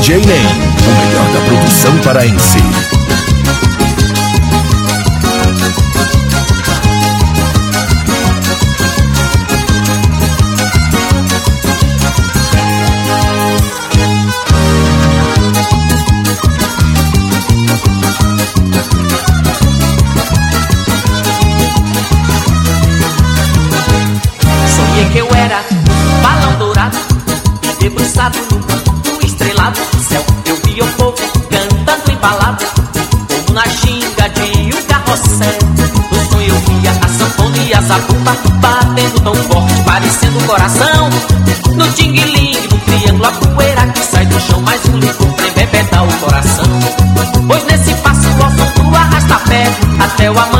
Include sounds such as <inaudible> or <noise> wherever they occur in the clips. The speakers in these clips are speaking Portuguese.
DJ Nem, o melhor da produção paraense. samba batendo tão forte, parecendo o coração. No ting-ling, no triângulo, a poeira que sai do chão, mais um livro tremepé dá o coração. Pois nesse passo o nosso arrasta pé até o amor.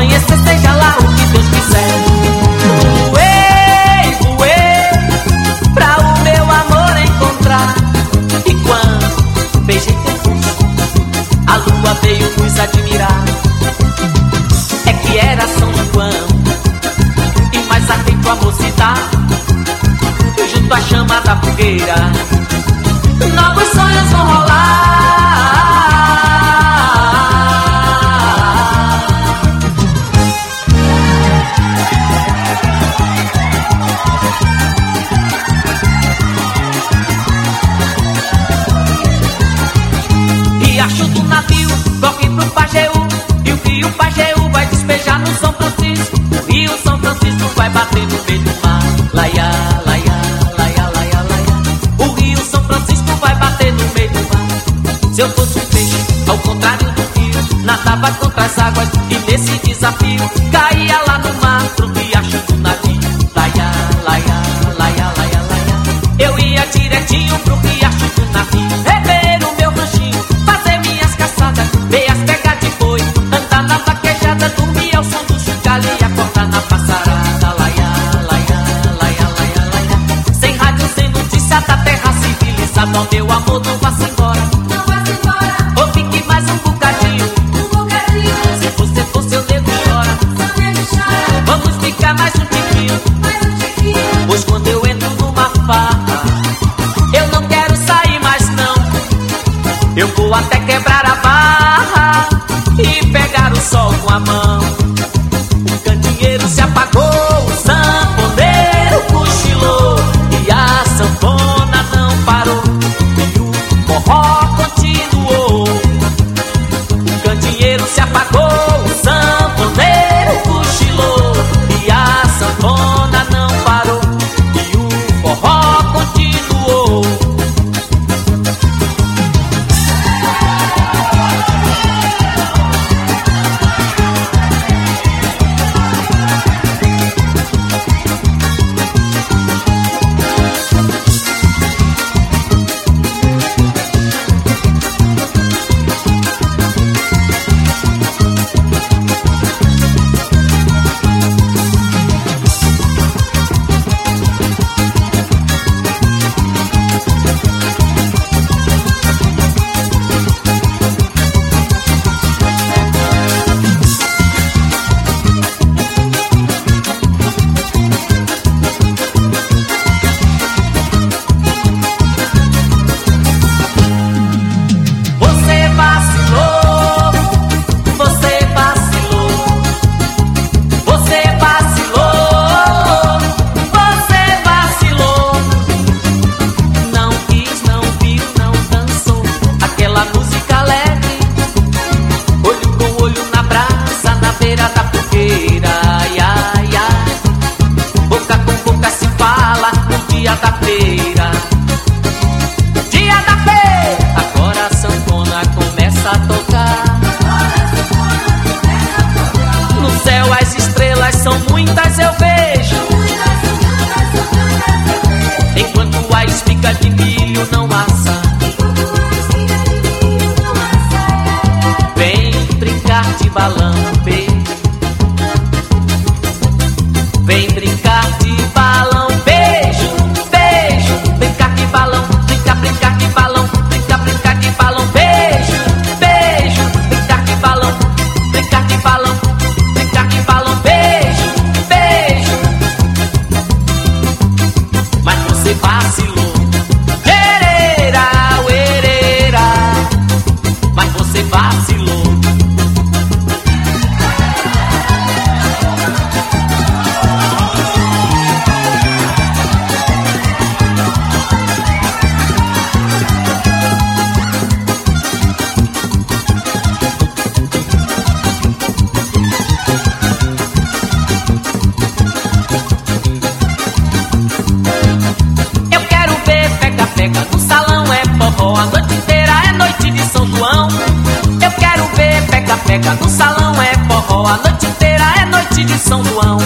nadava contra as águas e nesse desafio caía lá no mar pro riacho até quebrar a barra e pegar o sol com a mão. cueca, no salão é forró, a noite inteira é noite de São João.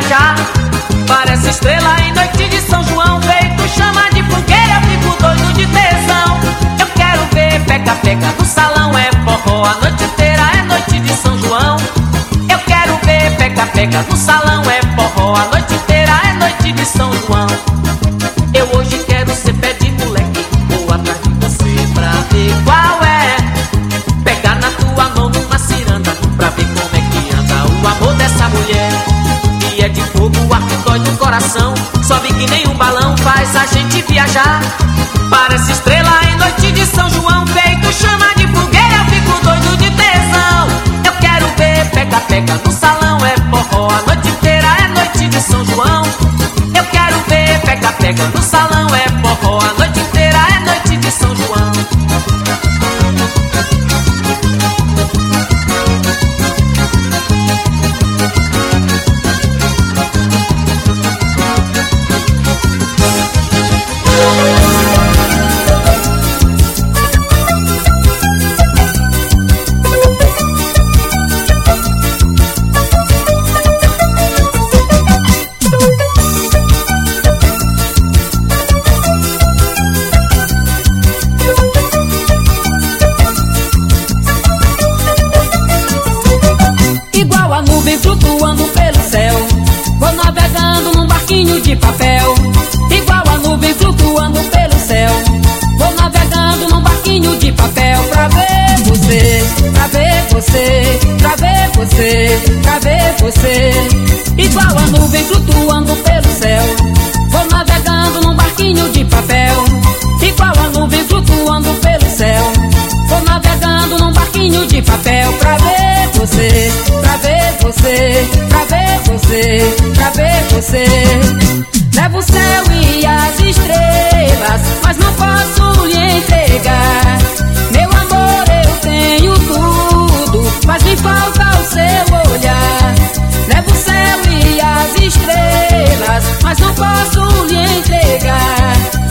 viajar. Parece estrela a nuvem flutuando pelo céu. Vou navegando num barquinho de papel, igual a nuvem flutuando pelo céu. Vou navegando num barquinho de papel pra ver você, pra ver você, pra ver você, pra ver você. Igual a nuvem flutuando pelo céu. Vou navegando num barquinho de papel, igual a nuvem flutuando pelo céu. Vou navegando num barquinho de papel pra ver você você, pra ver você, pra ver você. Levo o céu e as estrelas, mas não posso lhe entregar. Meu amor, eu tenho tudo, mas me falta o seu olhar. Levo o céu e as estrelas, mas não posso lhe entregar.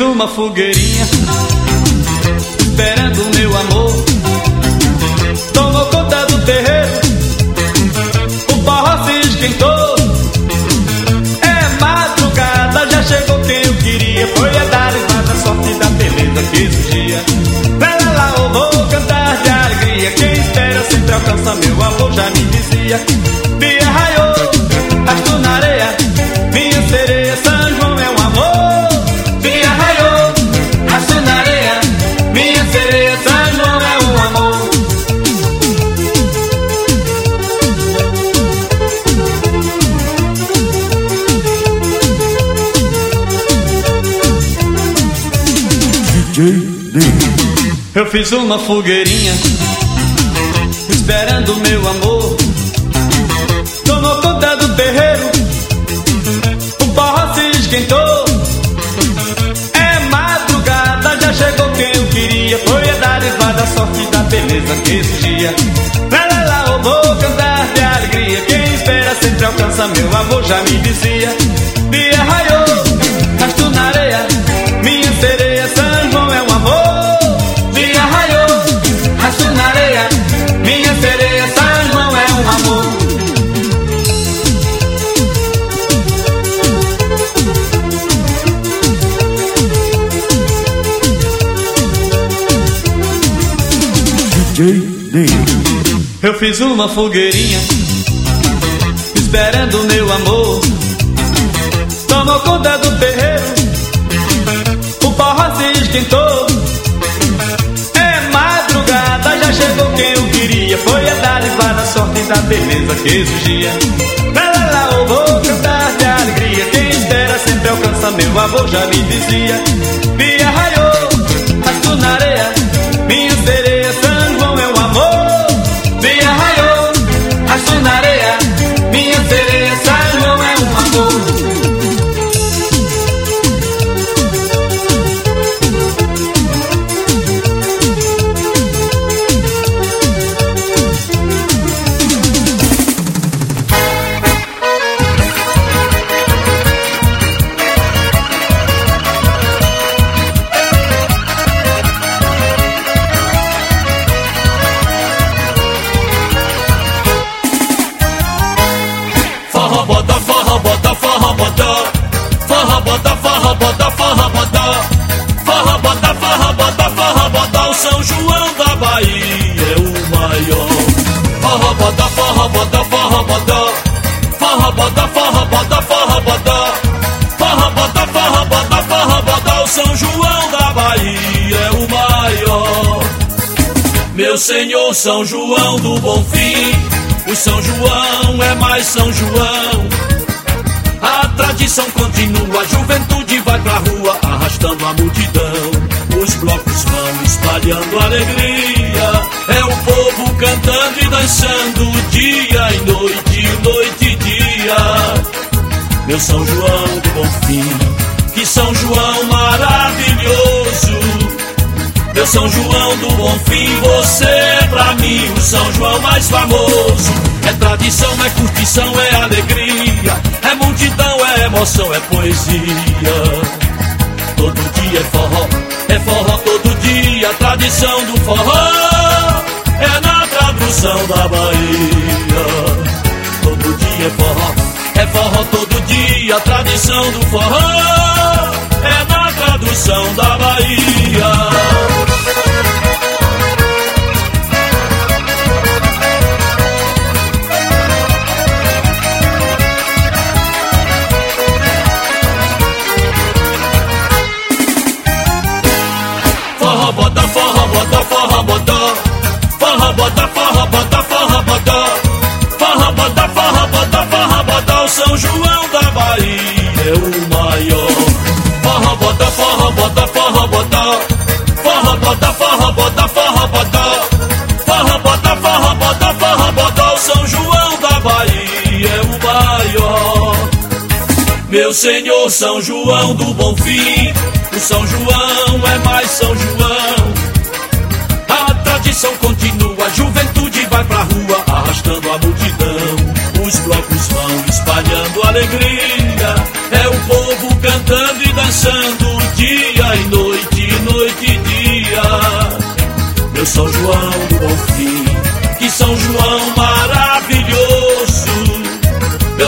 Uma fogueirinha Esperando o meu amor. Tomou conta do terreiro O forró se esquentou. É madrugada, já chegou quem eu queria. Foi a dar a sorte da beleza que surgia. Lá, lá, lá, eu vou cantar de alegria. Quem espera sempre alcança, meu amor já me dizia. Bia raiou, rasto na areia Minha sereia, Eu fiz uma fogueirinha Esperando meu amor. Tomou conta do terreiro O forró se esquentou. É madrugada, já chegou quem eu queria. Foi a dar da sorte da beleza que surgia Lá, lá, lá, eu vou cantar de alegria. Quem espera sempre alcança, meu amor já me dizia. Bia raiou, Eu fiz uma fogueirinha Esperando meu amor. Tomou conta do terreiro O forró se esquentou. É madrugada, já chegou quem eu queria. Foi a dar da sorte da beleza que surgia Lá, lá, lá, eu vou cantar de alegria. Quem espera sempre alcança, meu avô já me dizia. Bia raiou, rasto na areia Senhor São João do Bonfim, o São João é mais São João. A tradição continua, a juventude vai pra rua, arrastando a multidão. Os blocos vão espalhando alegria, é o povo cantando e dançando, dia e noite, noite e dia. Meu São João do Bonfim, que São João maravilhoso. Meu São João do Bonfim, você é pra mim o São João mais famoso. É tradição, é curtição, é alegria, é multidão, é emoção, é poesia. Todo dia é forró, é forró todo dia, tradição do forró é na tradução da Bahia. Todo dia é forró, é forró todo dia, tradição do forró é na tradução da Bahia. Meu Senhor São João do Bonfim, o São João é mais São João. A tradição continua, a juventude vai pra rua, arrastando a multidão. Os blocos vão espalhando alegria, é o povo cantando e dançando, dia e noite, noite e dia. Meu São João do Bonfim, que São João maravilhoso.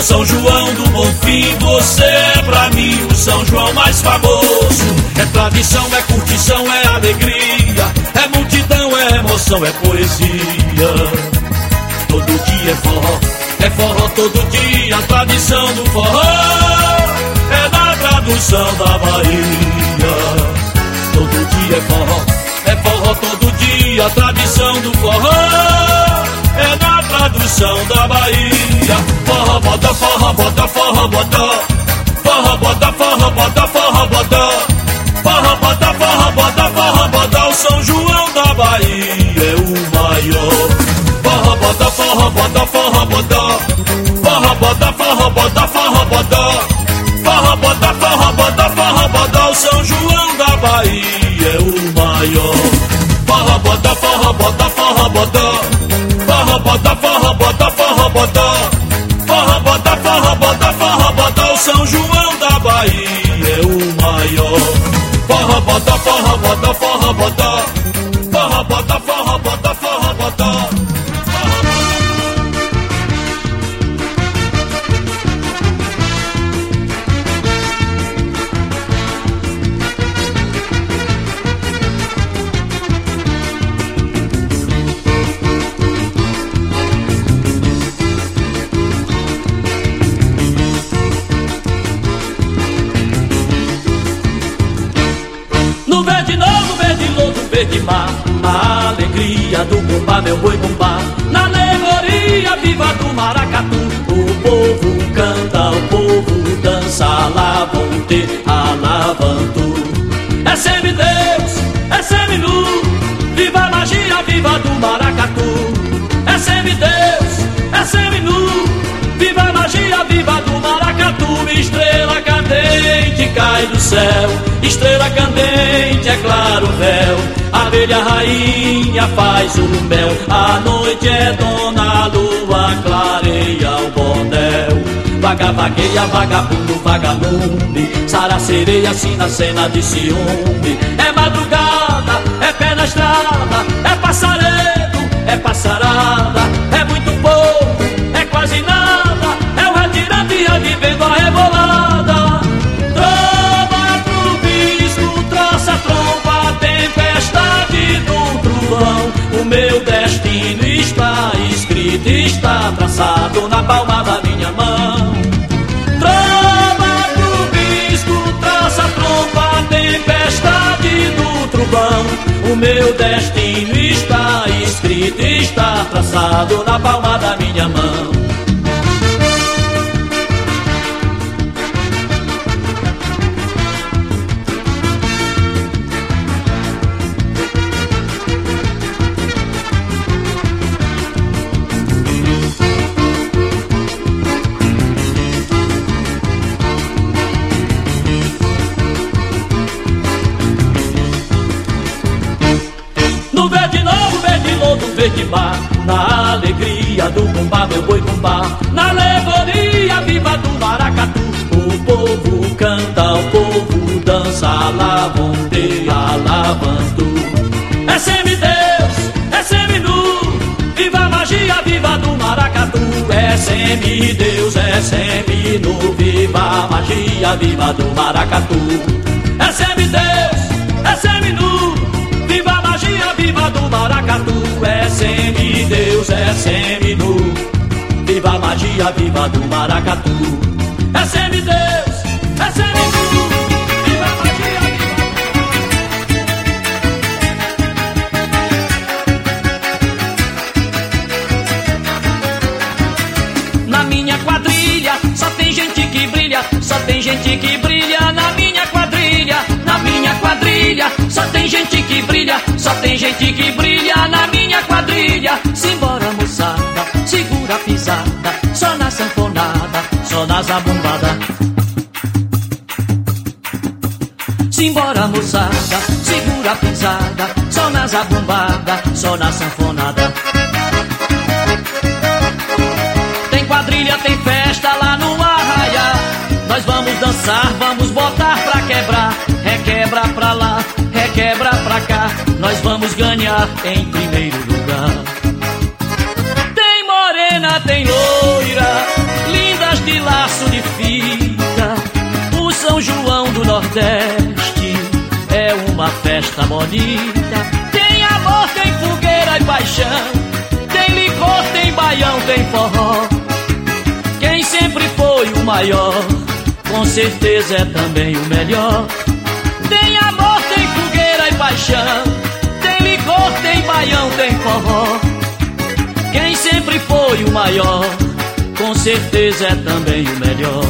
São João do Bonfim, você é pra mim o São João mais famoso. É tradição, é curtição, é alegria, é multidão, é emoção, é poesia. Todo dia é forró, é forró todo dia, a tradição do forró é da tradução da Bahia. Todo dia é forró, é forró todo dia, a tradição do forró é na tradução da Bahia. Forró, bota, forró, bota, forró, bota. Forró, bota, forró, bota, forró, bota. Forró, bota, forró, bota, forró, bota. O São João da Bahia é o maior. Forró, bota, forró, bota, forró, bota. Forró, bota, forró, bota, forró, bota. Forró, bota, forró, bota, bota. O São João da Bahia é o maior. Forró, bota, forró, bota, forró, bota Forró, bota forró, alavante, alavantu. É semideus, é seminu, viva a magia viva do maracatu. É semideus, é seminu, viva a magia viva do maracatu, estrela cadente cai do céu, estrela candente é claro véu abelha rainha faz o mel, a noite é dona, a lua clareia o bordel. Vaga, vagueia, vagabundo, vagalume, Sara sereia, assim na cena de ciúme. É madrugada, é pé na estrada, é passaredo, meu destino está escrito, está traçado na palma da minha mão. Na alegria do bumbá, meu boi bumbá, na alegoria viva do maracatu. O povo canta, o povo dança, alavonte, alavantu. É semideus, é seminu, viva a magia, viva do maracatu. É semideus, é seminu, viva a magia, viva do maracatu. É semideus, é seminu, maracatu é semideus, é seminu. Viva a magia, viva do maracatu. É semideus, é seminu. Viva a magia, viva. Na minha quadrilha só tem gente que brilha, só tem gente que brilha na minha quadrilha, na minha quadrilha só tem gente que brilha, só tem gente que brilha na minha quadrilha. Simbora, moçada, segura a pisada. Só na sanfonada, só na zabumbada. Simbora, moçada, segura a pisada. Só na zabumbada, só na sanfonada. Em primeiro lugar. Tem morena, tem loira Lindas de laço de fita. O São João do Nordeste É uma festa bonita. Tem amor, tem fogueira e paixão. Tem licor, tem baião, tem forró. Quem sempre foi o maior Com certeza é também o melhor. Tem amor, tem fogueira e paixão. Tem baião, tem forró. Quem sempre foi o maior, com certeza é também o melhor.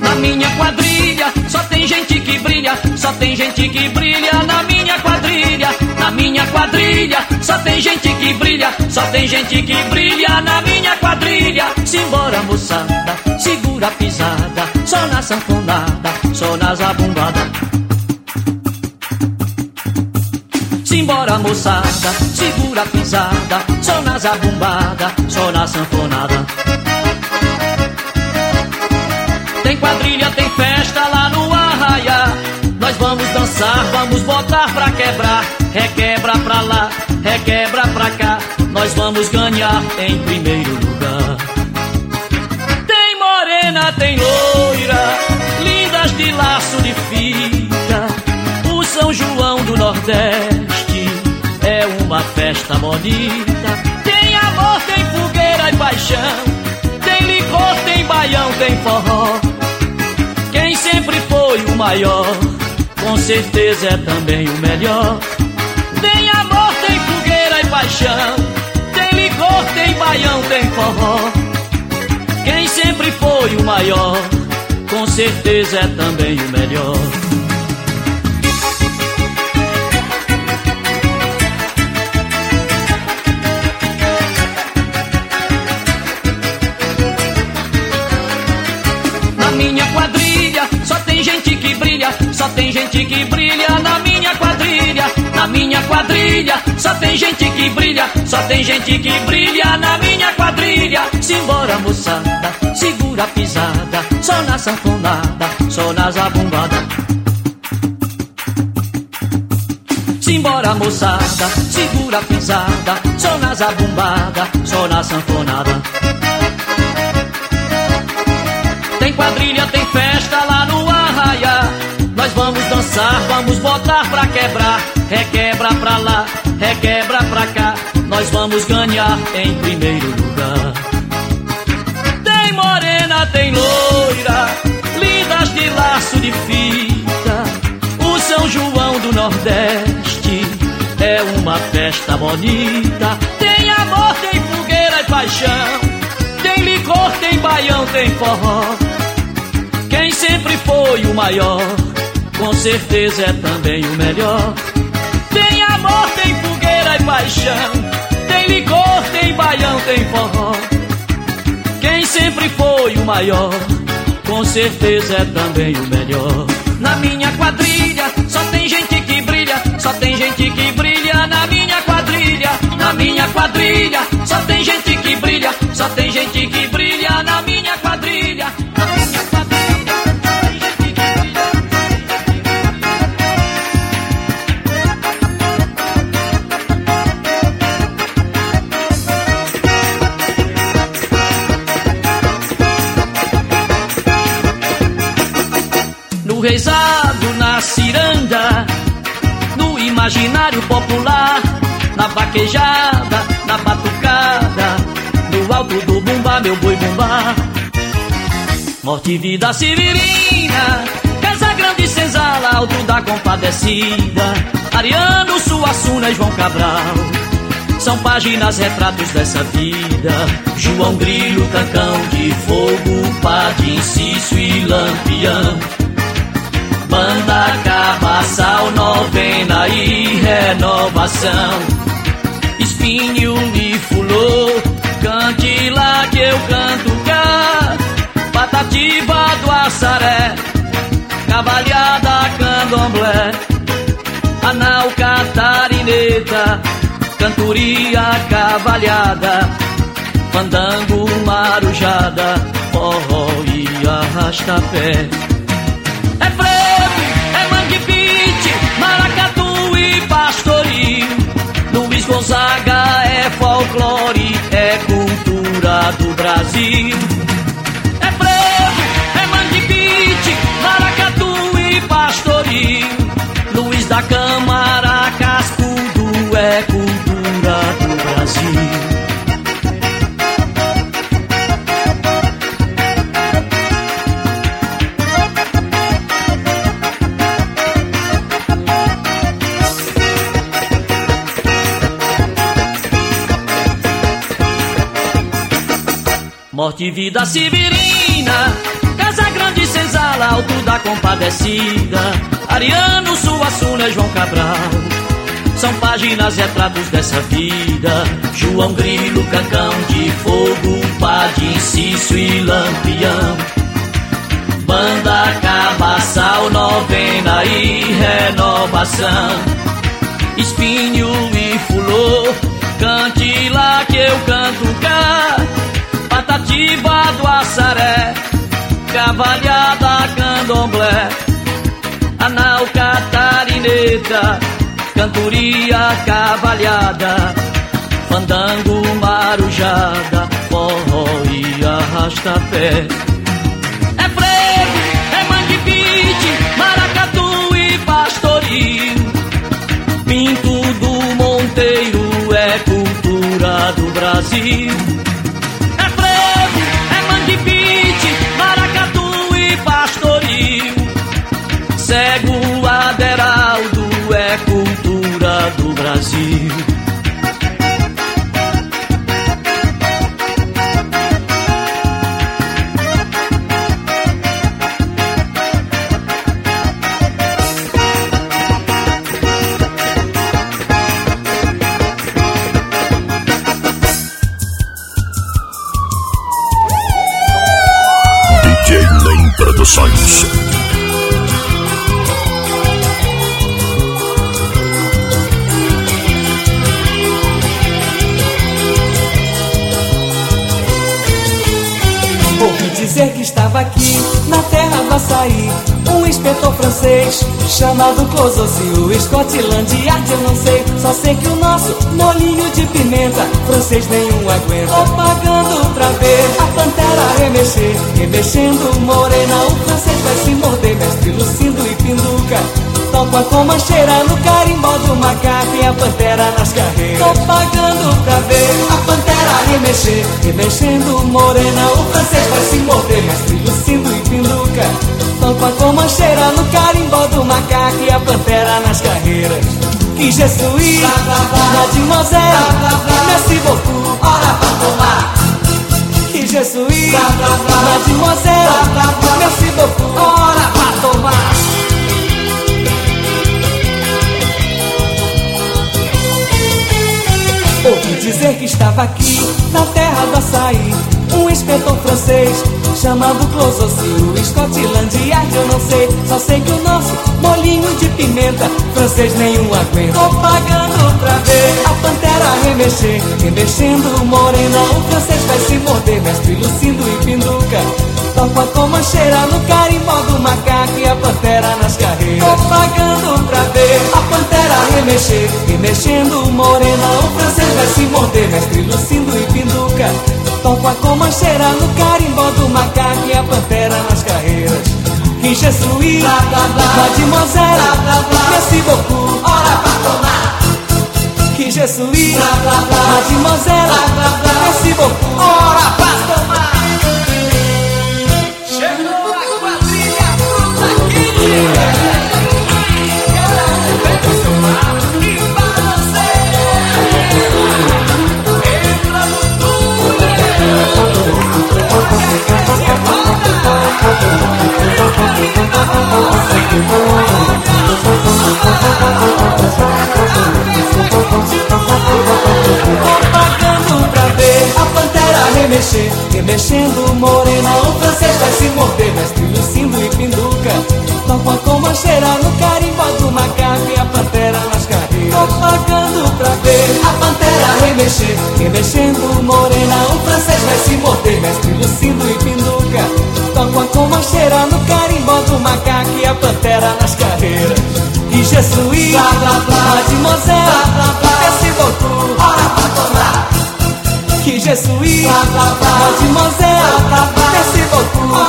Na minha quadrilha só tem gente que brilha, só tem gente que brilha na minha quadrilha, na minha quadrilha só tem gente que brilha, só tem gente que brilha na minha quadrilha. Simbora moçada, segura a pisada, só na sanfonada, só na zabumbada. Simbora moçada, segura a pisada, só na zabumbada, só na sanfonada. Tem quadrilha, tem festa lá dançar, vamos botar pra quebrar. Requebra pra lá, requebra pra cá. Nós vamos ganhar em primeiro lugar. Tem morena, tem loira, lindas de laço de fita. O São João do Nordeste é uma festa bonita. Tem amor, tem fogueira e paixão. Tem licor, tem baião, tem forró. Quem sempre foi o maior, com certeza é também o melhor. Tem amor, tem fogueira e paixão. Tem licor, tem baião, tem forró. Quem sempre foi o maior, com certeza é também o melhor. Brilha, só tem gente que brilha na minha quadrilha. Na minha quadrilha só tem gente que brilha, só tem gente que brilha na minha quadrilha. Simbora moçada, segura a pisada, só na sanfonada, só na zabumbada. Simbora moçada, segura a pisada, só na zabumbada, só na sanfonada. Tem quadrilha, tem dançar, vamos botar pra quebrar. Requebra pra lá, requebra pra cá. Nós vamos ganhar em primeiro lugar. Tem morena, tem loira, lindas de laço de fita. O São João do Nordeste é uma festa bonita. Tem amor, tem fogueira e paixão. Tem licor, tem baião, tem forró. Quem sempre foi o maior, com certeza é também o melhor. Tem amor, tem fogueira e paixão. Tem licor, tem baião, tem forró. Quem sempre foi o maior, com certeza é também o melhor. Na minha quadrilha só tem gente que brilha, só tem gente que brilha na minha quadrilha. Na minha quadrilha só tem gente que brilha, só tem gente que brilha na minha No reisado, na ciranda, no imaginário popular, na vaquejada, na batucada, no alto do bumbá, meu boi bumbá. Morte e vida severina, Casa Grande Senzala, alto da compadecida, Ariano, Suassuna e João Cabral. São páginas, retratos dessa vida. João Grilo, Cancão de Fogo, Padim, Cício e Lampião. Banda cabaçal, novena e renovação. Espinho e fulô, cante lá que eu canto cá. Patativa do Assaré, cavalhada candomblé. Anal catarineta, cantoria cavalhada. Fandango marujada, forró e arrasta-pé. É beat, maracatu Morte e vida severina, Casa Grande, Senzala, Alto da Compadecida, Ariano, Suassuna, João Cabral. São páginas, retratos dessa vida. João Grilo, Cancão de Fogo, Padim, Cício e Lampião. Banda Cabaçal, novena e renovação. Espinho e fulô, cante lá que eu canto cá. Patativa do Assaré, cavalhada candomblé. Anal catarineta, cantoria cavalhada. Fandango marujada, forró e arrasta-pé. É frevo, é mangue beat, maracatu e pastoril. Pinto do Monteiro é cultura do Brasil. Brasil. Chamado Closossi. O Scotland Yard eu não sei, só sei que o nosso molinho de pimenta, francês nenhum aguenta. Tô pagando pra ver a pantera remexer, remexendo morena, o francês vai se morder, mestre Lucindo e Pinduca. Topa com mancheira no carimbó do macaco e a pantera nas carreiras. Tô pagando pra ver a pantera remexer, remexendo morena, o francês vai se morder, mestre Lucindo e Pinduca. Topa com mancheira no carimbó do macaco e a pantera nas carreiras. Que jesuí, mademoiselle, merci beaucoup, ora pra tomar. Que jesuí, mademoiselle, merci beaucoup, ora pra tomar. Dizer que estava aqui, na terra do açaí, um inspetor francês chamado Closossi. O Scotland Yard eu não sei, só sei que o nosso molinho de pimenta, francês nenhum aguenta. Tô pagando pra ver a pantera remexer, remexendo morena, o francês vai se morder, mestre Lucindo e Pinduca. Topa com mancheira no carimbó do macaco e a pantera nas carreiras. Tô pagando pra ver a pantera remexer, remexendo morena, o francês vai se morder, mestre Lucindo e Pinduca. Topa com mancheira no carimbó do macaco e a pantera nas carreiras. Que jesuí, mademoiselle, merci beaucoup, ora pra tomar. Que jesuí, mademoiselle, merci beaucoup, ora pra Propaganda Entra no túnel. remexer, remexendo morena O francês vai se morder, mestre Lucindo e Pinduca Toca com mancheira no carimbo do macaco E a pantera nas carreiras. Tô pagando pra ver a pantera remexer. Remexendo morena, o francês vai se morder. Mestre Lucindo e Pinduca Toca com mancheira no carimbo do macaco E a pantera nas carreiras. E Jesuí, blá blá blá, Mademoiselle, blá blá blá, esse botou, hora pra tomar que Jesuí, Mademoiselle, blá blá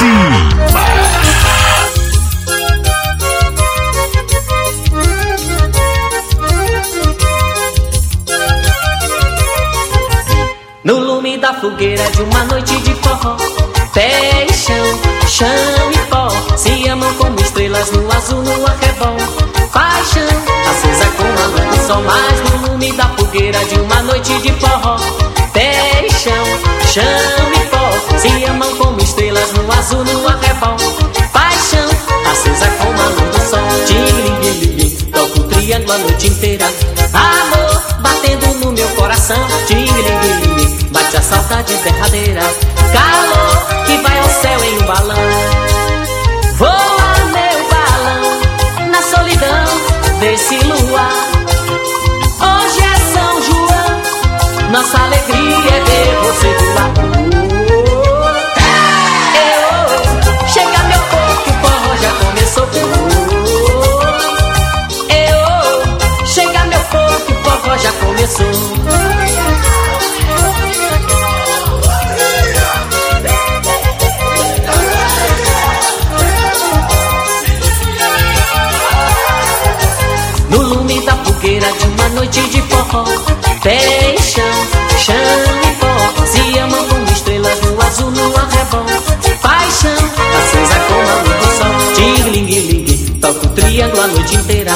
cima. No lume da fogueira de uma noite de forró Pé e chão, chão e pó Se amam como estrelas no azul, no arrebol Paixão, acesa como a luz do sol coração, tingling, bate a saudade derradeira. Cala Tingling, noite de forró. Pé e chão, chão e pó Se amam como estrelas no azul, no arrebol. Paixão, acesa como a luz do sol. Ting-ling-ling, toco triângulo a noite inteira.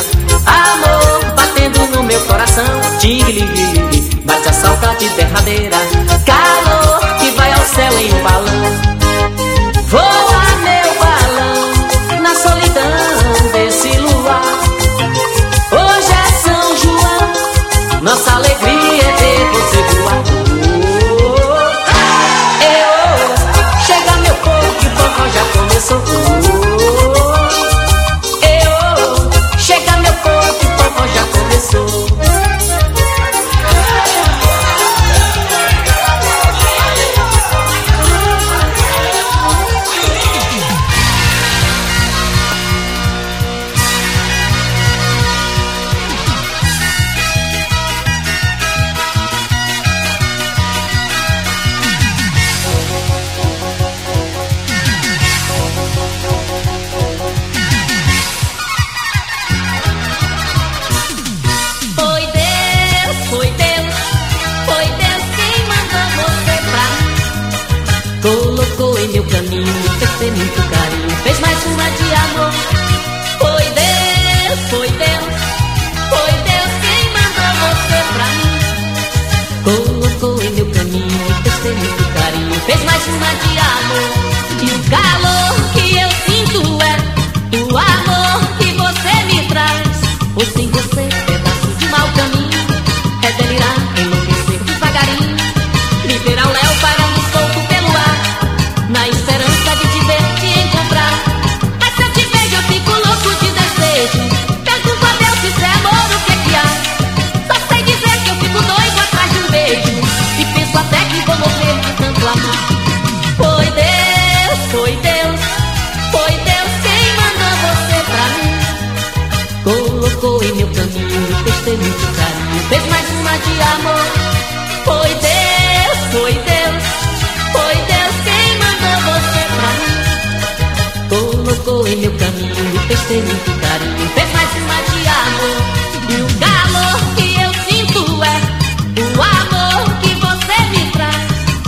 Amor, batendo no meu coração. Ting-ling-ling, bate a saudade derradeira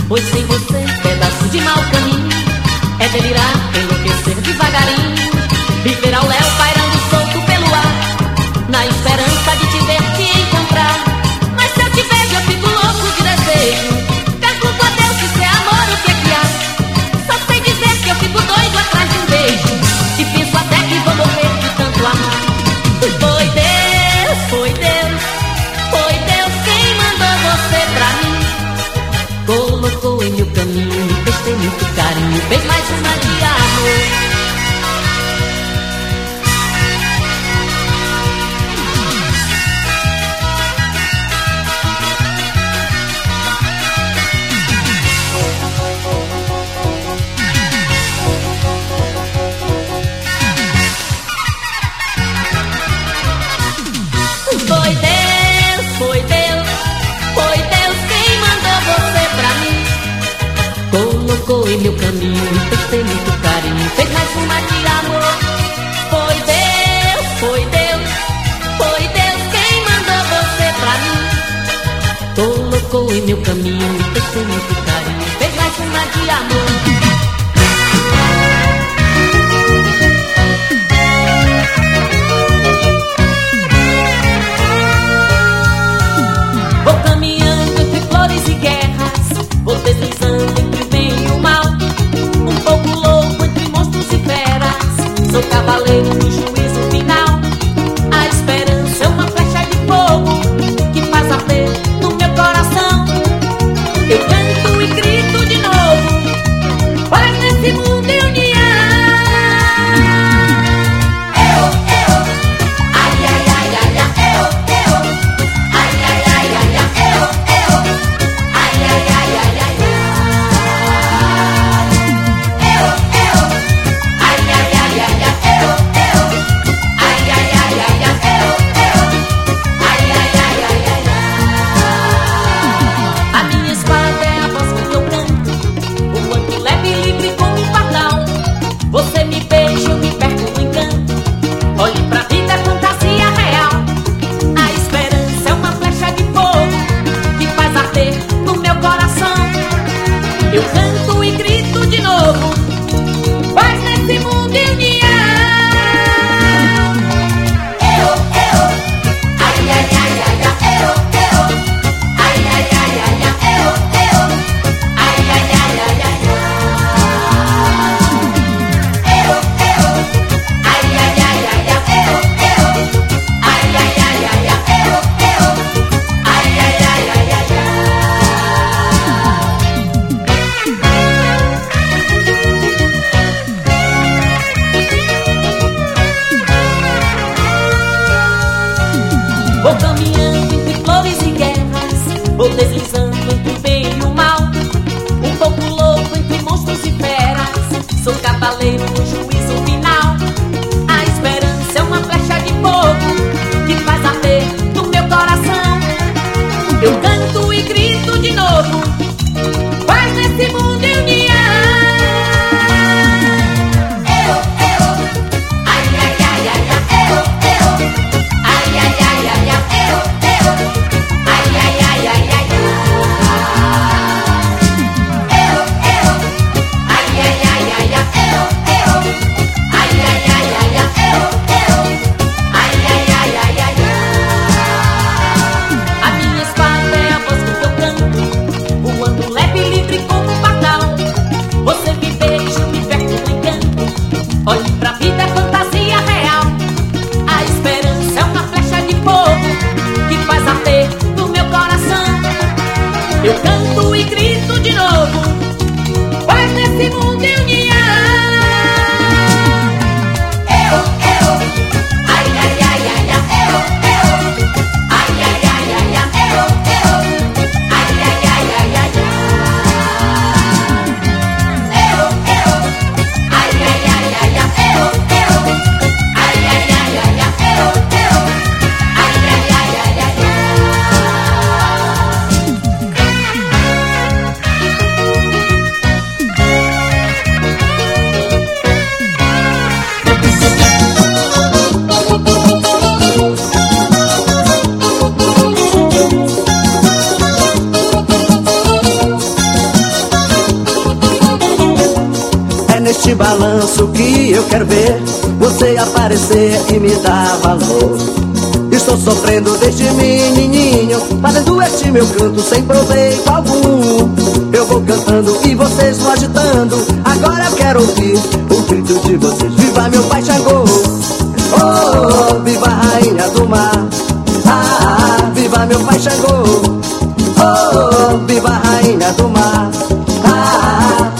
Pois sem você, pedaço de mau caminho É delirar. meu caminho. Sofrendo desde menininho, fazendo este meu canto sem proveito algum. Eu vou cantando e vocês vão agitando. Agora eu quero ouvir o grito de vocês. Viva meu pai Xangô! Oh, oh, viva a rainha do mar! Ah, ah viva meu pai Xangô! Oh, oh, viva a rainha do mar! Ah,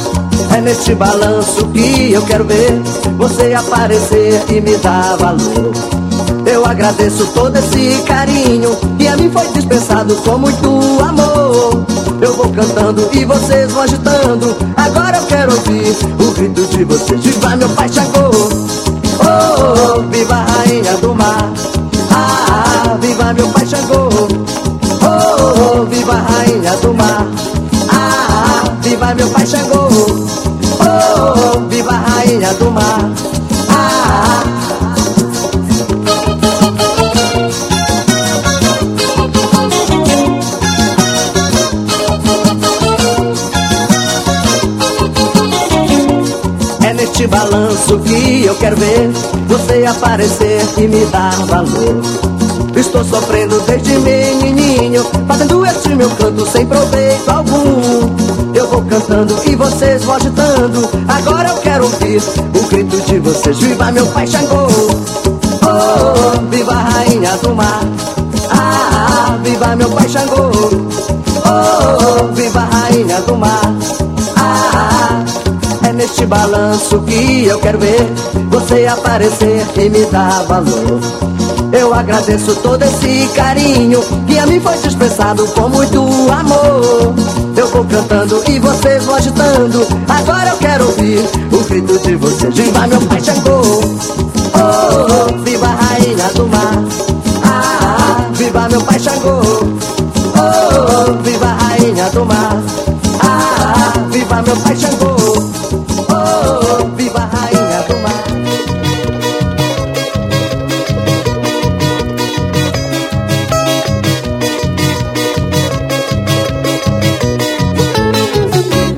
é neste balanço que eu quero ver você aparecer e me dar valor. Eu agradeço todo esse carinho que a mim foi dispensado com muito amor. Eu vou cantando e vocês vão agitando. Agora eu quero ouvir o grito de vocês. Viva meu pai Chagô! Oh, oh, viva a rainha do mar! Ah, ah viva meu pai Xangô! Oh, oh, viva a rainha do mar! Ah, ah viva meu pai Xangô! Oh, oh, viva a rainha do mar! Balanço que eu quero ver você aparecer e me dar valor. Estou sofrendo desde menininho, fazendo este meu canto sem proveito algum. Eu vou cantando e vocês vão agitando. Agora eu quero ouvir o grito de vocês. Viva meu pai Xangô! Oh, viva a rainha do mar! Ah, viva meu pai Xangô! Oh, viva a rainha do mar! Ah, neste balanço que eu quero ver você aparecer e me dar valor. Eu agradeço todo esse carinho que a mim foi dispensado com muito amor. Eu vou cantando e vocês vão agitando. Agora eu quero ouvir o grito de vocês. Viva meu pai Xangô! Oh, oh, viva a rainha do mar! Ah, viva meu pai Xangô! Oh, oh, viva a rainha do mar! Ah, viva meu pai Xangô! Viva a rainha do mar!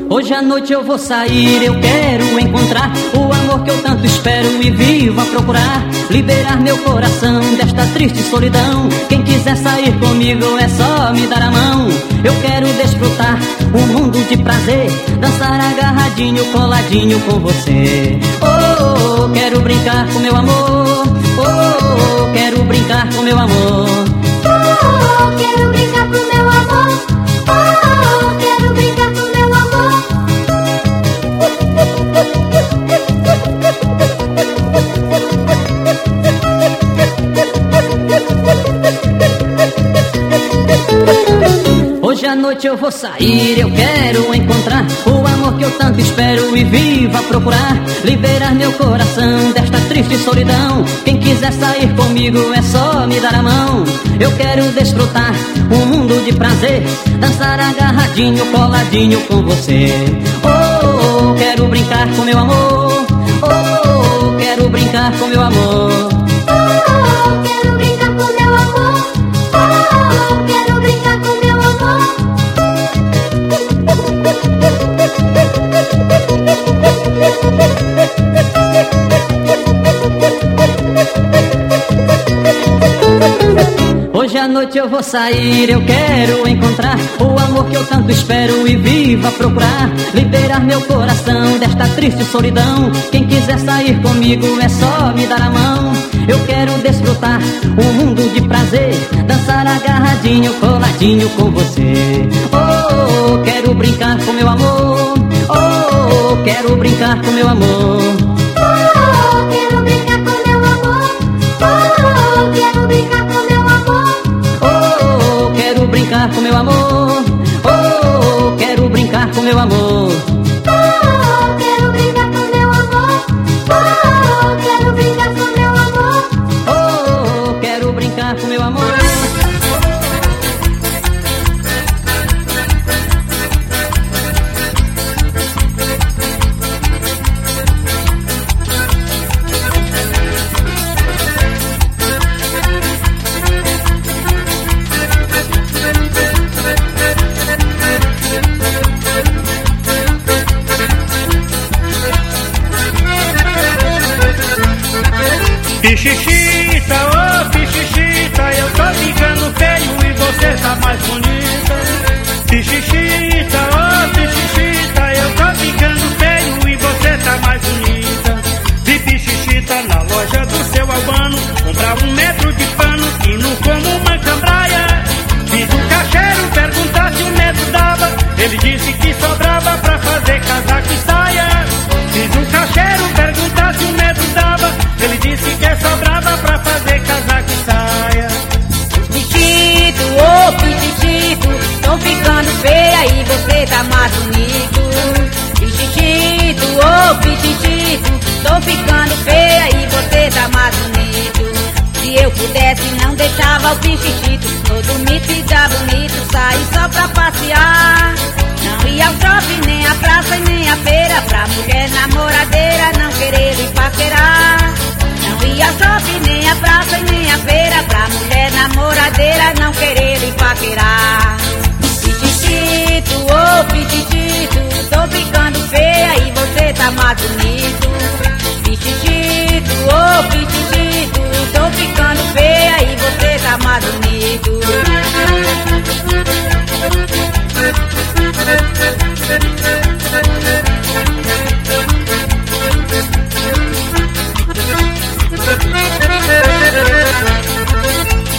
Hoje à noite eu vou sair, eu quero encontrar o amor que eu tanto espero e vivo a procurar. Liberar meu coração desta triste solidão. Quem quiser sair comigo é só me dar a mão. Eu quero desfrutar um mundo de prazer, dançar agarradinho, coladinho com você. Oh, oh, quero brincar com meu amor. Oh, oh, quero brincar com meu amor. Noite eu vou sair, eu quero encontrar o amor que eu tanto espero e vivo a procurar. Liberar meu coração desta triste solidão. Quem quiser sair comigo é só me dar a mão. Eu quero desfrutar um mundo de prazer, dançar agarradinho, coladinho com você. Oh, oh, quero brincar com meu amor. Oh, oh, quero brincar com meu amor. Oh, quero brincar com meu amor. Oh, quero à noite eu vou sair, eu quero encontrar o amor que eu tanto espero e vivo a procurar. Liberar meu coração desta triste solidão. Quem quiser sair comigo é só me dar a mão. Eu quero desfrutar um mundo de prazer, dançar agarradinho, coladinho com você. Oh, oh, quero brincar com meu amor. Oh, oh, quero brincar com meu amor. Oh, quero brincar com meu amor. Oh, quero brincar brincar com meu amor. Um metro de pano e não como uma cambraia. Fiz o cacheiro perguntar se o metro dava, ele disse que sobrava pra fazer casaco e saia. Fiz o cacheiro perguntar se o metro dava, ele disse que sobrava pra fazer casaco e saia. Pichichito, ô pichichito, tô ficando feia e você tá mais bonito. Pichichito, ô pichichito, tô ficando feia e você tá mais bonito. Pudesse não deixava o pichichito todo metido bonito, sair só pra passear. Não ia ao shopping, nem à praça e nem à feira, pra mulher namoradeira não querer lhe paquerar. Não ia ao shopping, nem à praça e nem à feira, pra mulher namoradeira não querer lhe paquerar. Pichichito, ô pichichito, tô ficando feia e você tá mais bonito. Pichichito, ô pichichito, tô ficando feia e você tá mais bonito.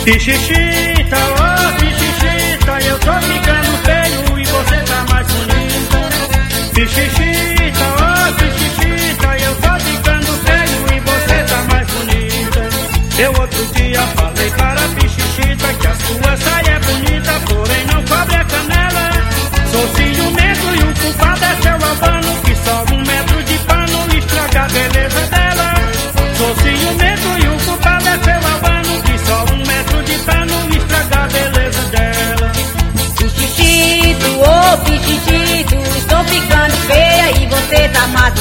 Pichichita, ô pichichita, eu tô ficando feio e você tá mais bonita. Pichichita, sua saia é bonita, porém não cobre a canela. Sou ciumento e o culpado é seu albano, que só um metro de pano estraga a beleza dela. Sou ciumento e o culpado é seu albano, que só um metro de pano estraga a beleza dela. Pichichito, ô pichichito, estou ficando feia e você tá mais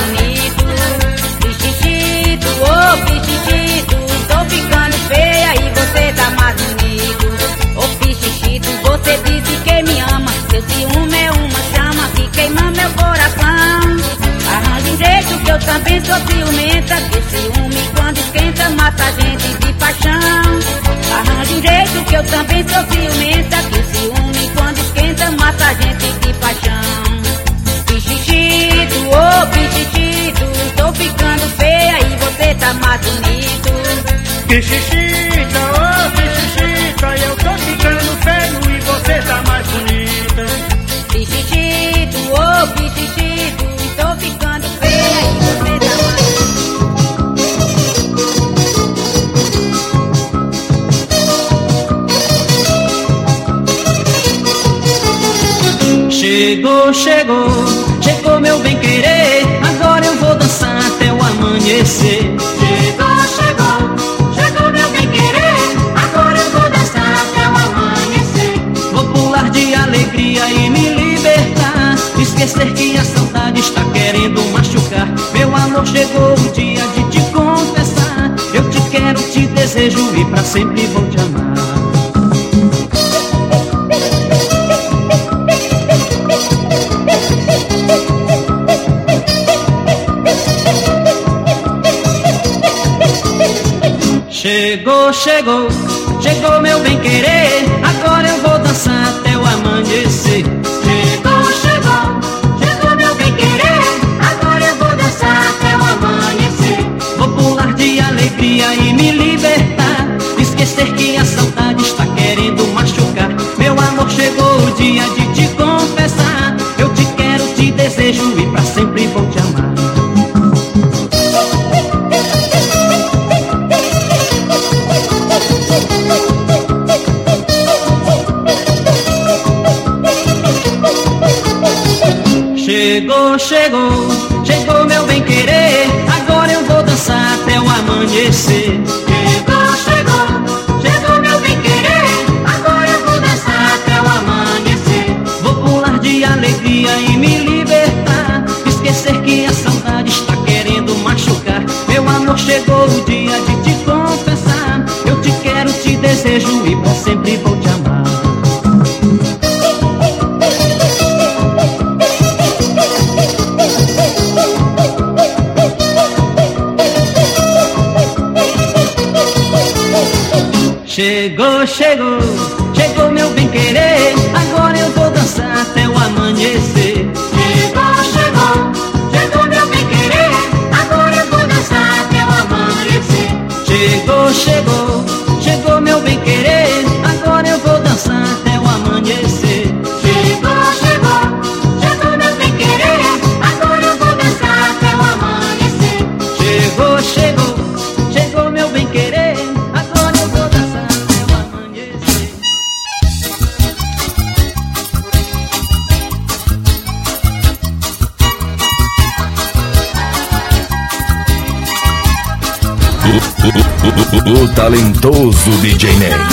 ama, seu ciúme é uma chama que queima meu coração. Arranje um jeito que eu também sou ciumenta, que ciúme quando esquenta mata a gente de paixão. Arranje um jeito que eu também sou ciumenta, que ciúme quando esquenta mata a gente de paixão. Pichichito, ô pichichito, tô ficando feia e você tá mais bonito. Pichichita, Chegou, chegou, chegou meu bem querer. Agora eu vou dançar até o amanhecer. Chegou, chegou, chegou meu bem querer. Agora eu vou dançar até o amanhecer. Vou pular de alegria e me libertar. Esquecer que a saudade está querendo machucar. Meu amor, chegou o dia de te confessar. Eu te quero, te desejo e pra sempre vou te Chegou, chegou, chegou meu bem querer. Agora eu vou dançar até o amanhecer. Chegou, chegou, chegou meu bem querer. Agora eu vou dançar até o amanhecer. Vou pular de alegria e me libertar. Esquecer que a saudade Chegou, chegou, chegou meu bem querer. Agora eu vou dançar até o amanhecer. Chegou, chegou, chegou meu bem querer. Agora eu vou dançar até o amanhecer. Vou pular de alegria e me libertar. Esquecer que a saudade está querendo machucar. Meu amor, chegou o dia de te confessar. Eu te quero, te desejo e pra sempre vou te amar. Chegou, talentoso DJ Ney.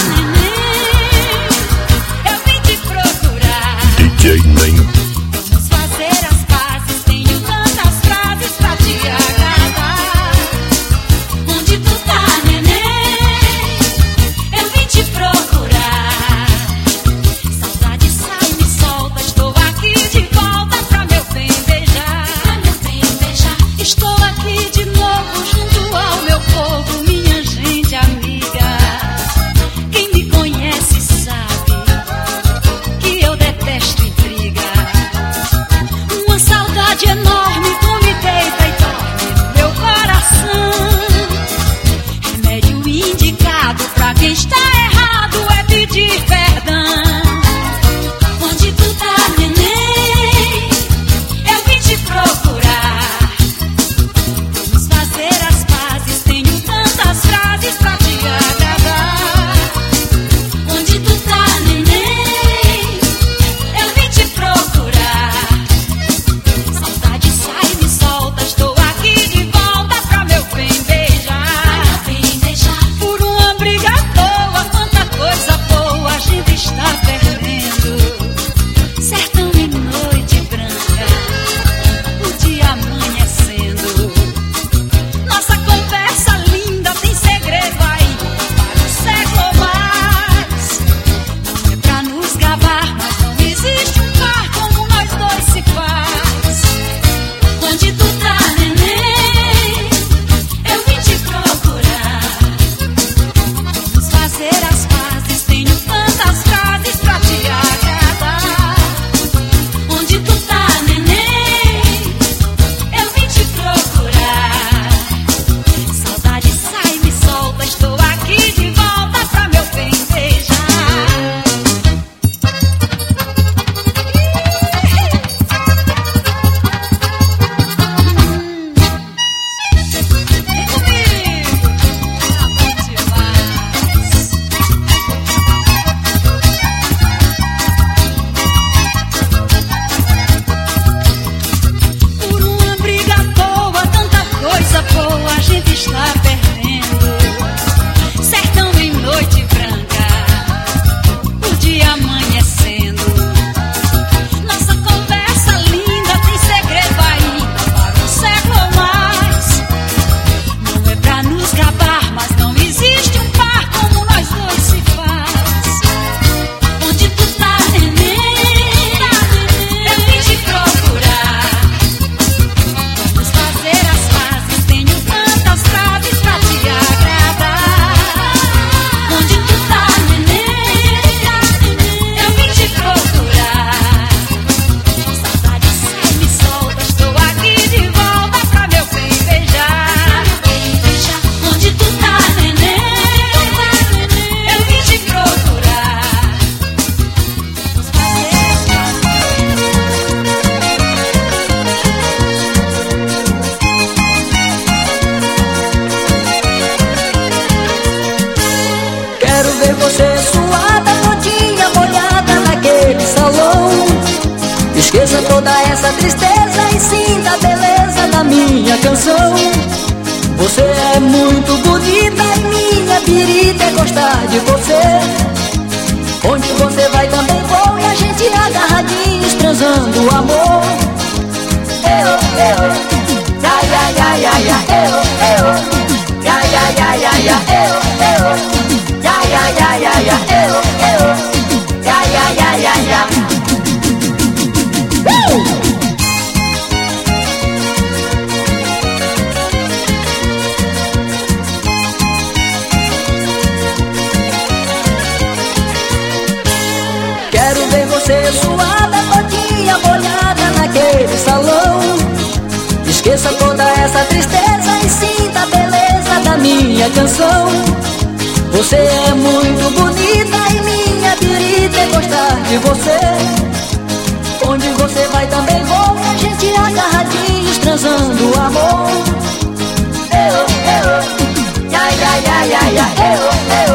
ya ya eu eu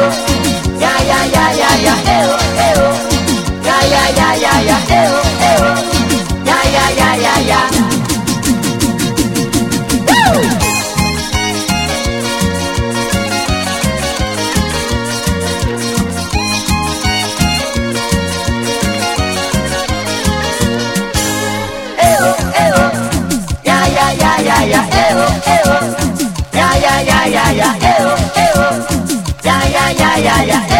ya ya ya ya ya eu eu ya ya ya ya yeah, yeah. yeah.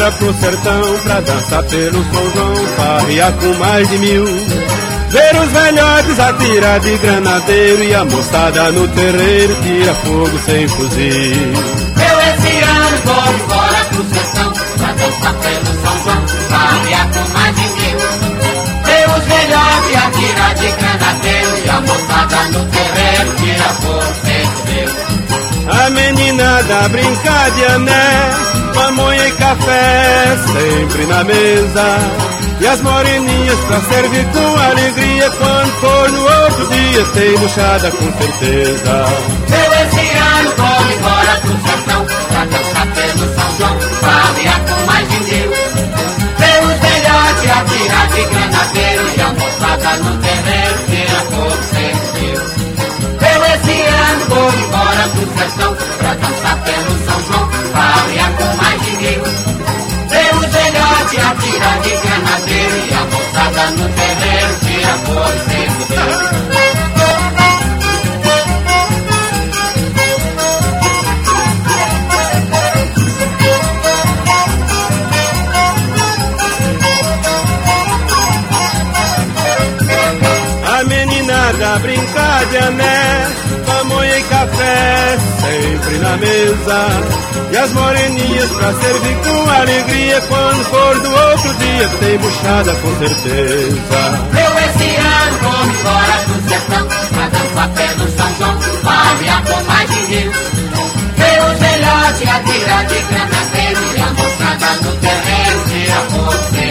Embora pro sertão pra dançar pelo São João, com mais de mil. Ver os velhotes atirar de granadeiro e a moçada no terreiro tira fogo sem fuzil. Eu esse ano vou embora pro sertão pra dançar pelo São João, com mais de mil. Ver os velhotes atirar de granadeiro e a moçada no terreiro tira fogo sem fuzil. A meninada brincar de ané, pamonha e café sempre na mesa. E as moreninhas pra servir com alegria quando for no outro dia tem buchada com certeza. Eu esse ano vou embora pro sertão pra dançar pelo São João, farrear com mais de mil. Ver os velhotes atirar de granadeiro e a moçada no terreiro tira fogo sem vou embora pro sertão pra dançar pelo São João, farrear com mais mil. Ver os velhotes atirar de granadeiro e a moçada no terreiro tira fogo sem fuzil. A meninada brincar de ané, pamonha e café sempre na mesa. E as moreninhas pra servir com alegria quando for do outro dia tem buchada com certeza. Eu esse ano vou embora pro sertão Pra dançar pelo São João com mais de mil Ver os velhotes atirar de granadeiro E a moçada no terreiro tira fogo sem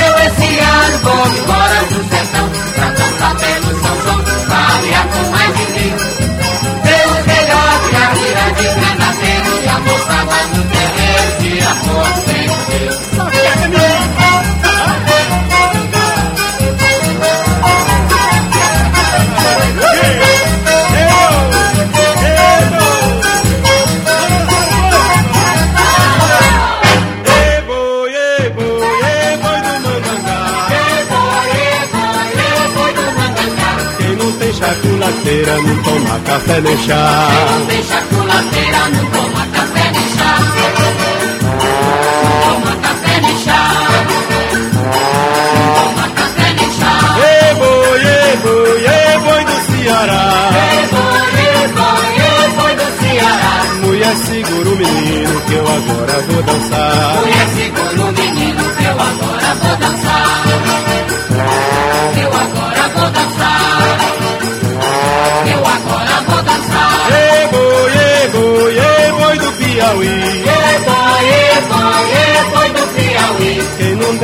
Eu esse ano vou embora pro sertão chaculateira não toma café nem chá.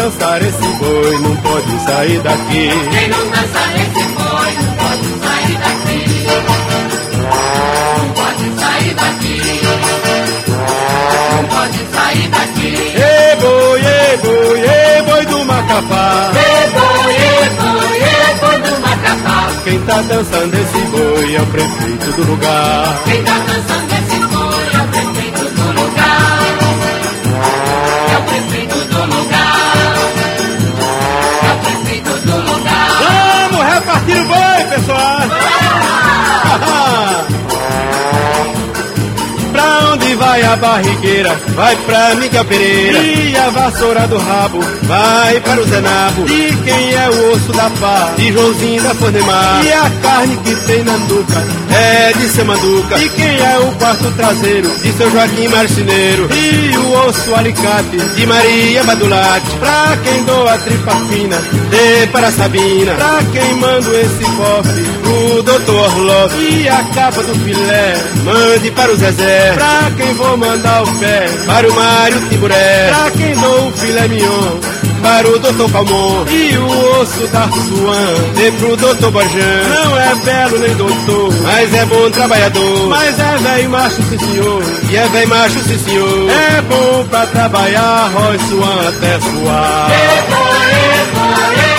Dançar esse boi não pode sair daqui. Quem não dança nesse boi não pode sair daqui. Não pode sair daqui. Não pode sair daqui. Ebo, ebo, ebo do Macapá. Boi, boi, boi do Macapá. Quem tá dançando esse boi é o prefeito do lugar. Quem tá dançando <laughs> pra onde vai a barrigueira? Vai pra Miguel Pereira. E a vassoura do rabo vai para o Zenabo. E quem é o osso da pá? De Joãozinho da Fornemar. E a carne que tem na nuca é de seu Manduca. E quem é o quarto traseiro? De seu Joaquim Marceneiro. E o osso alicate de Maria Badulate. Pra quem doa a tripa fina, dê para Sabina. Pra quem manda esse cofre, o doutor Orlov. E a capa do filé, mande para o Zezé. Pra quem vou mandar o pé, para o Mário Tiburé. Pra quem dou o filé mignon, para o doutor Calmon. E o osso da Suan, dê pro doutor Borjan. Não é belo nem doutor, mas é bom trabalhador. Mas é velho macho, sim senhor. E é velho macho, sim senhor. É bom pra trabalhar, Roy Suan até suar. Quem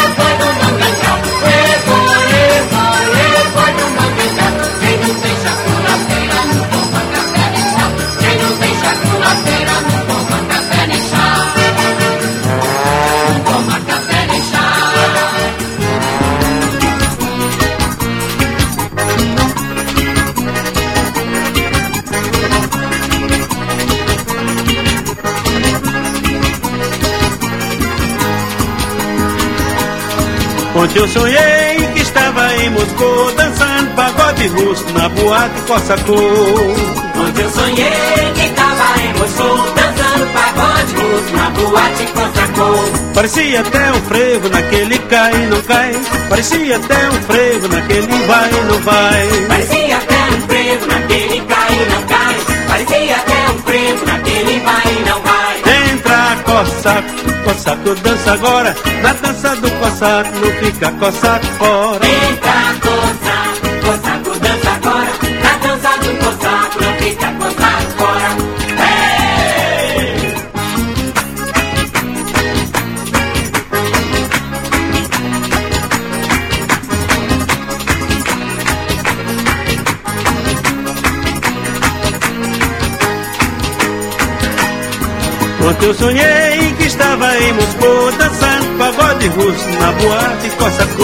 Ontem eu sonhei que estava em Moscou dançando pagode russo na boate Cossacô. Ontem eu sonhei que estava em Moscou dançando pagode russo na boate Cossacô. Parecia até um frevo naquele cai não cai. Parecia até um frevo naquele vai não vai. Parecia até um frevo naquele cai não cai. Parecia até um frevo naquele vai não vai. Entra Cossaco, Cossaco dança agora. Na dança do Cossaco não fica Cossaco fora. Entra Cossaco, Cossaco dança agora. Na dança do Cossaco não fica Cossaco fora. Ontem eu sonhei estava em Moscou dançando pagode russo na boate Cossacô.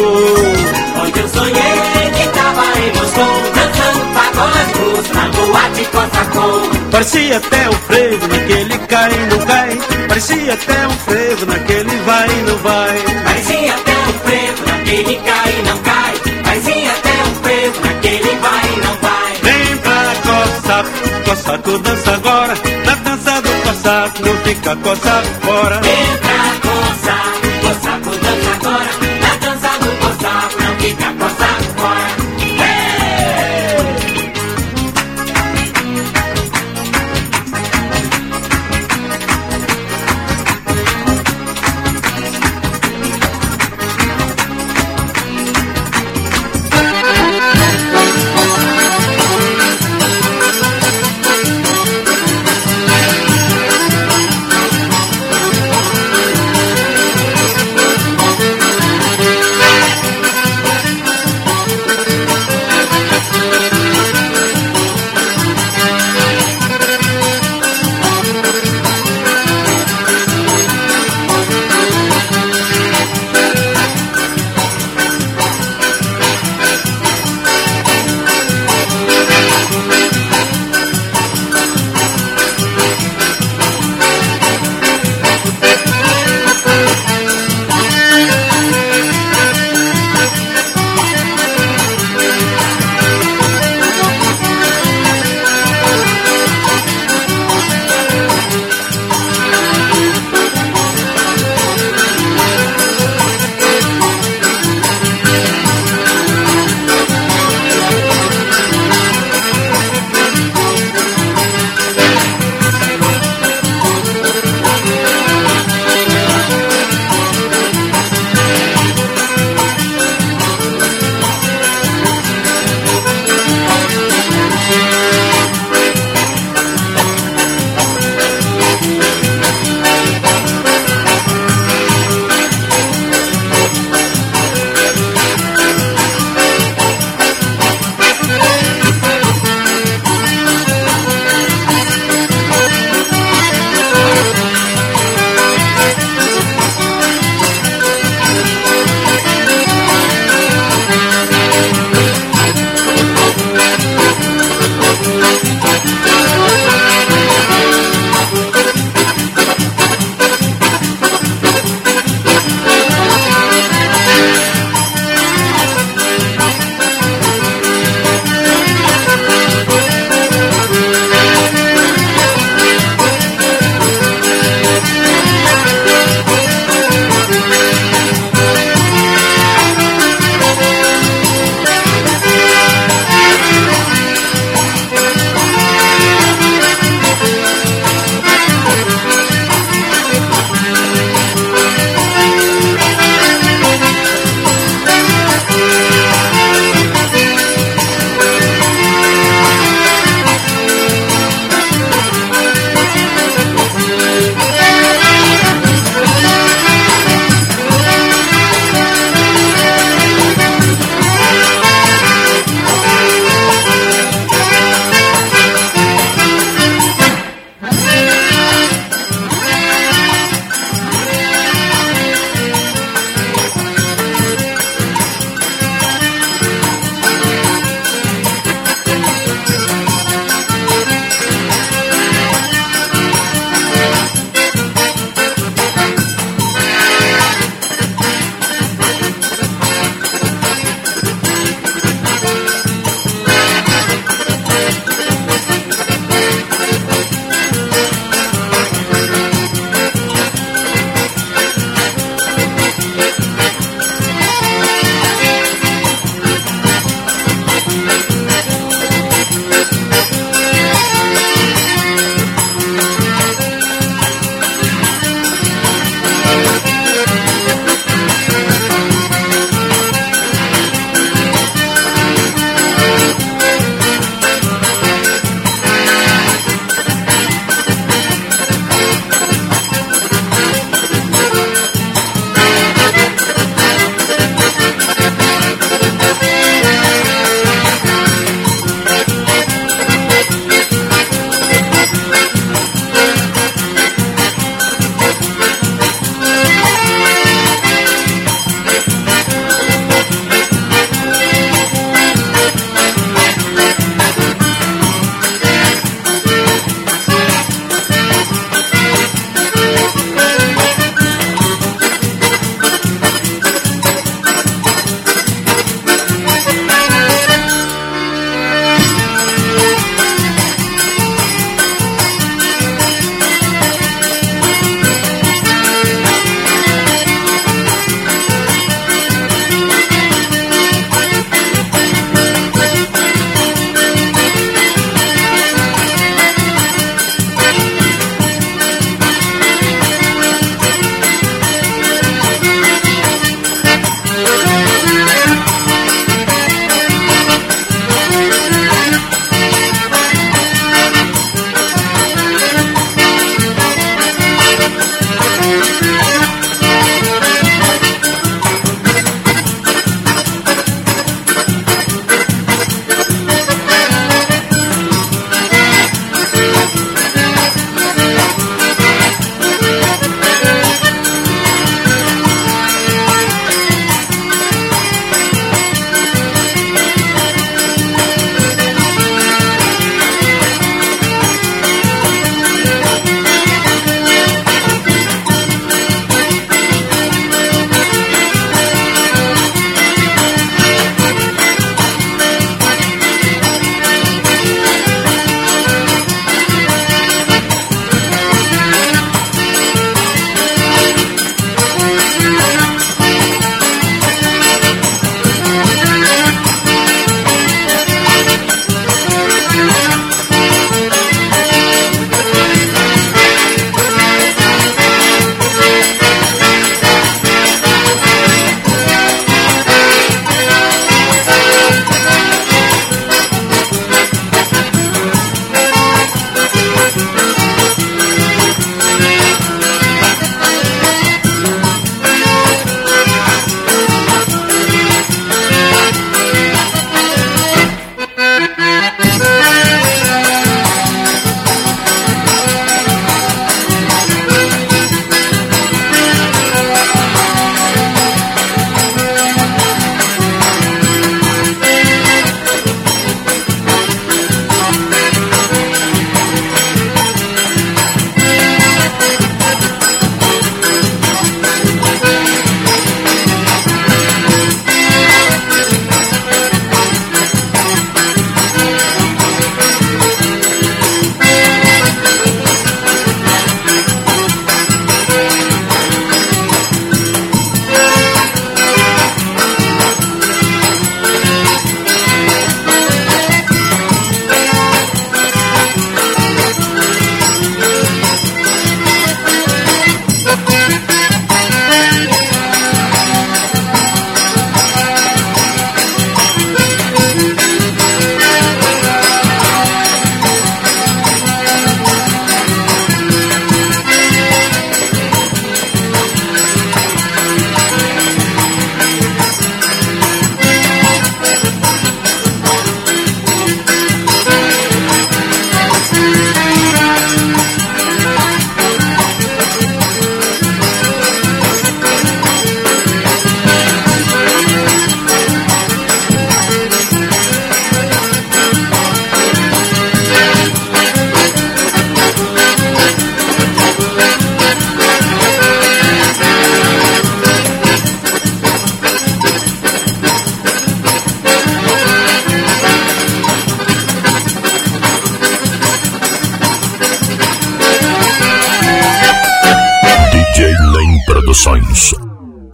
Ontem eu sonhei que estava em Moscou dançando pagode russo na boate Cossacô. Parecia até um frevo naquele cai e não cai. Parecia até um frevo naquele vai e não vai. Parecia até um frevo naquele cai e não cai. Parecia até um frevo naquele vai e não vai. Vem pra Cossaco, Cossaco dança agora. Cossaco não fica Cossaco fora.